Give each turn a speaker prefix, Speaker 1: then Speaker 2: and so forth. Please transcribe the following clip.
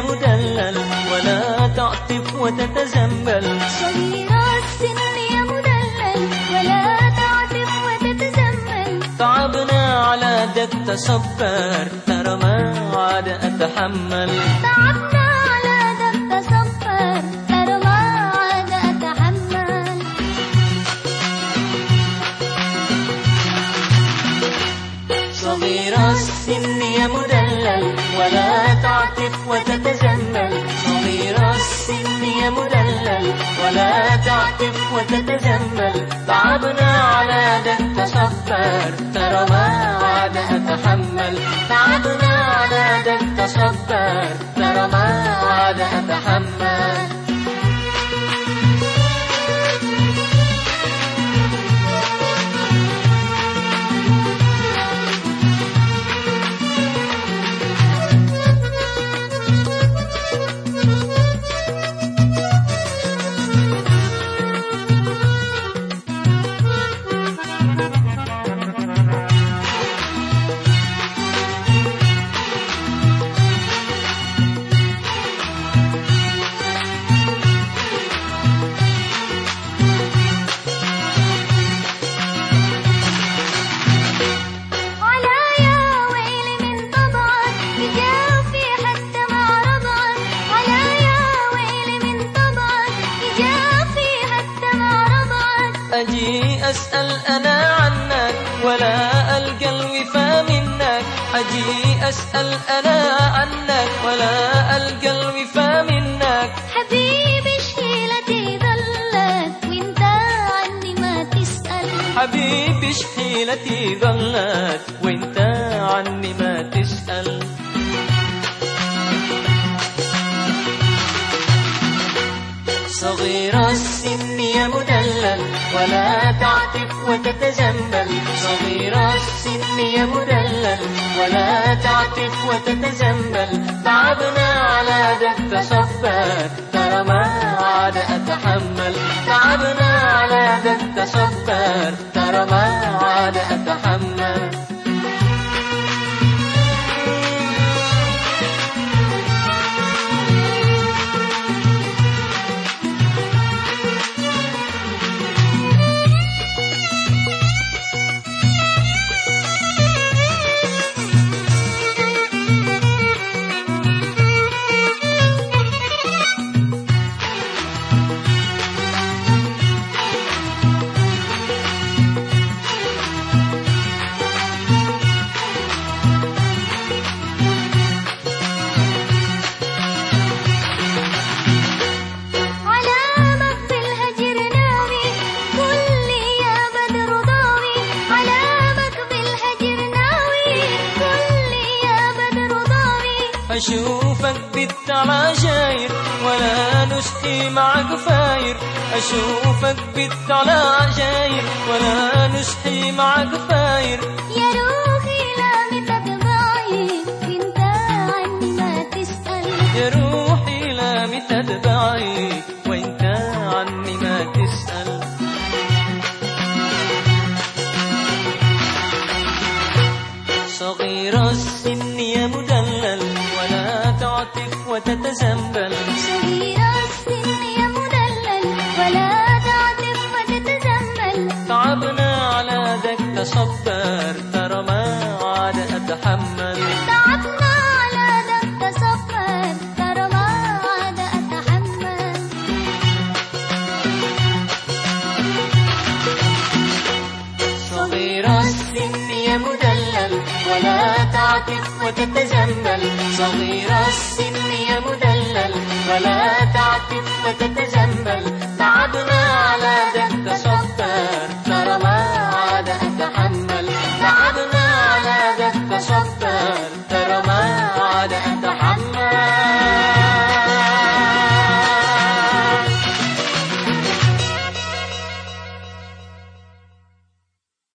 Speaker 1: مدلل ولا تعطف وتتزمل
Speaker 2: صغير السن يا مدلل ولا تعطف وتتزمل
Speaker 1: تعبنا على دك تصبر ترى ما عاد أتحمل.
Speaker 2: تعبنا على ذا تصفر ترى ما عاد أتحمل
Speaker 1: صغير السن يا مدلل ولا تعطف وتتزمل أتحمل تعبنا دك تصبر ترى ما عاد أتحمل. أجي أسأل أنا عنك ولا ألقى الوفا منك. أجي أسأل أنا عنك ولا ألقى الوفا منك.
Speaker 2: حبيبي شيلتي ظلت وانت عني ما تسأل.
Speaker 1: حبيبي شحيلتي ظلت ولا تعطف وتتزمل صغير السن يا مدلل ولا تعطف وتتزمل تعبنا على دك تصبر ترى ما عاد أتحمل. تعبنا على دك تصبر ترى ما عاد أتحمل. أشوفك بالتعاشاير ولا نسقي معك فاير. أشوفك بالتعاشاير ولا نسقي معك فاير.
Speaker 2: يا روحي لا متتبعي وانت عني ما تسأل.
Speaker 1: يا روحي لا متتبعي وانت عني ما تسأل. صغير السن تصبر ترى ما عاد أتحمل.
Speaker 2: تعبنا على ذا التصفر ترى ما عاد أتحمل.
Speaker 1: صغير السن يا مدلل ولا تعطف وتتزمل صغير السن يا مدلل.